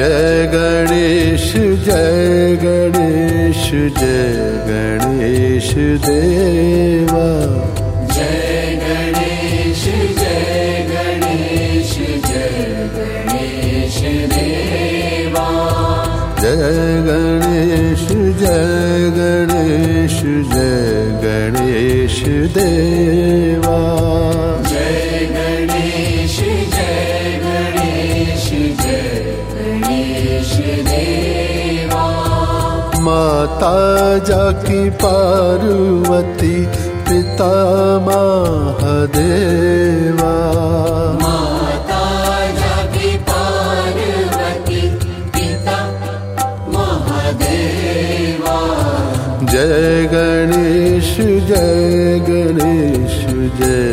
जय गणेश जय गणेश जय गणेश देवा। जय गणेश जय गणेश जय गणेश देवा। जय गणेश जय गणेश जय गणेश देवा देवा माता जाकी पार्वती पिता महादेवा। माता जागी पार्वती पिता महादेवा। जय गणेश जय गणेश जय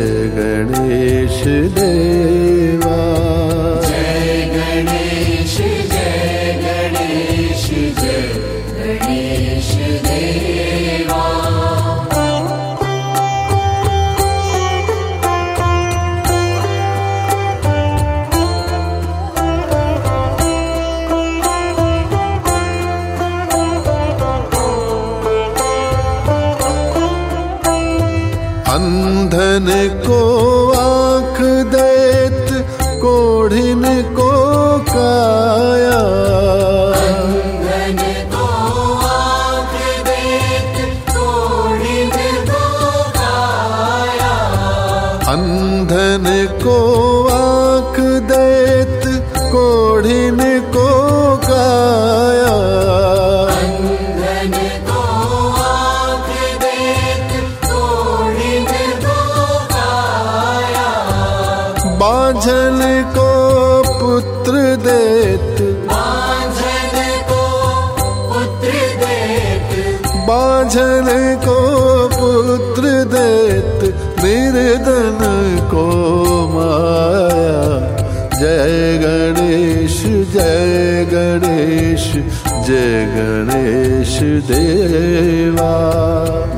अंधन को आँख देत कोढ़िन को काया। धन को आँख देत कोढ़िन को काया। अंधन को आँख देत कोढ़िन को काया। बाझल को पुत्र देत निर्धन को माया। जय गणेश जय गणेश जय गणेश देवा।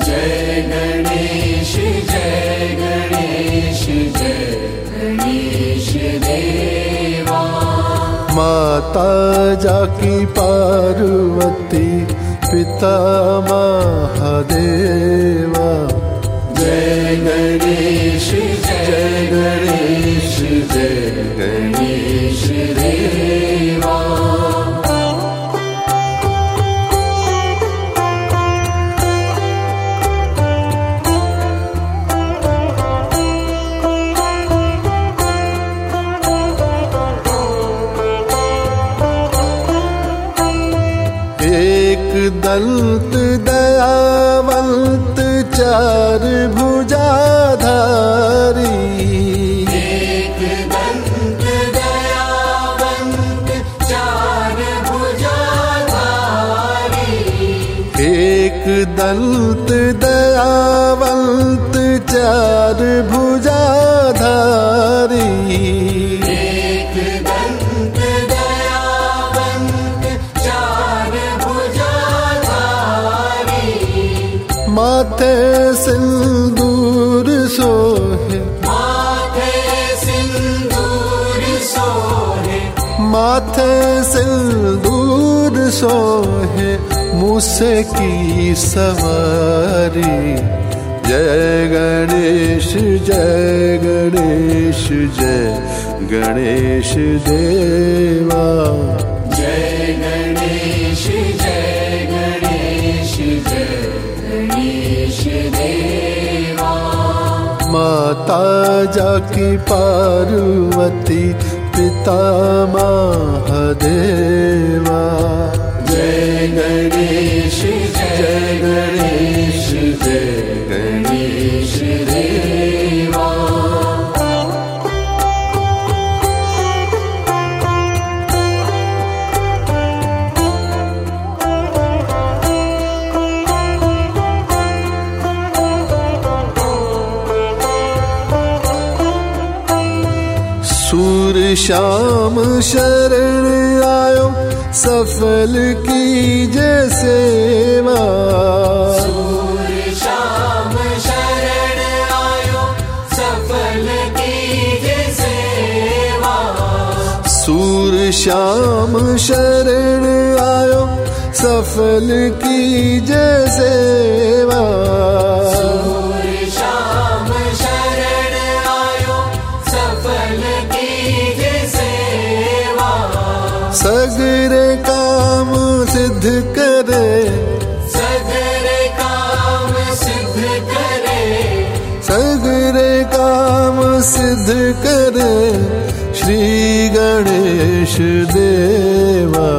जय गणेश जय गणेश जय गणेश देवा। माता जाकी पार्वती महादेवा एक दंत दयावंत चार भुजाधारी। एक दंत दयावंत चार भुजाधारी। माथे सिंदूर सोहे मूसे की सवारी। जय गणेश जय गणेश जय गणेश देवा। जय गणेश जय गणेश जय गणेश देवा। माता जाकी पार्वती पि महदेवा श्याम शरण आयो सफल की जैसे श्याम शरण आयो सफल कीजे सेवा। सूर श्याम शरण आयो सफल की सेवा। सगरे काम सिद्ध करे। सगर काम सिद्ध करे। सगरे काम सिद्ध करे। श्री गणेश देवा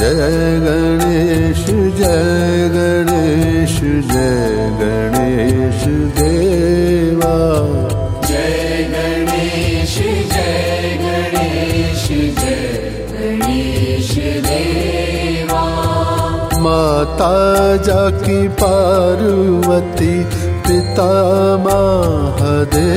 जय गणेश जय गणेश जय गणेश देवा। माता जाकी पार्वती पिता महादेवा